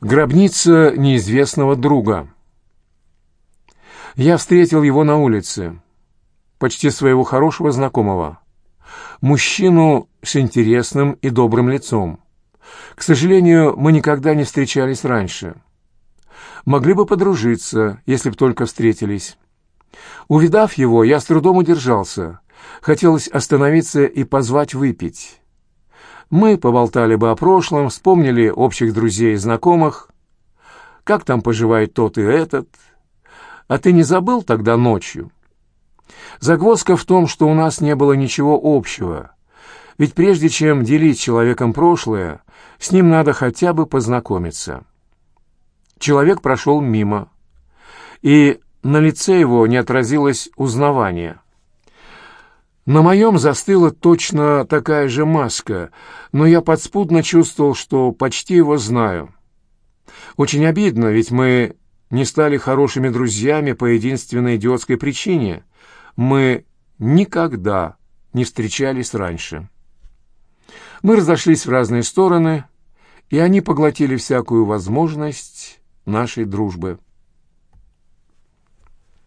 Гробница неизвестного друга. Я встретил его на улице, почти своего хорошего знакомого. Мужчину с интересным и добрым лицом. К сожалению, мы никогда не встречались раньше. Могли бы подружиться, если б только встретились. Увидав его, я с трудом удержался. Хотелось остановиться и позвать выпить. Мы поболтали бы о прошлом, вспомнили общих друзей и знакомых. Как там поживает тот и этот? А ты не забыл тогда ночью? Загвоздка в том, что у нас не было ничего общего. Ведь прежде чем делить человеком прошлое, с ним надо хотя бы познакомиться. Человек прошел мимо, и на лице его не отразилось узнавание. На моем застыла точно такая же маска, но я подспудно чувствовал, что почти его знаю. Очень обидно, ведь мы не стали хорошими друзьями по единственной идиотской причине. Мы никогда не встречались раньше. Мы разошлись в разные стороны, и они поглотили всякую возможность нашей дружбы.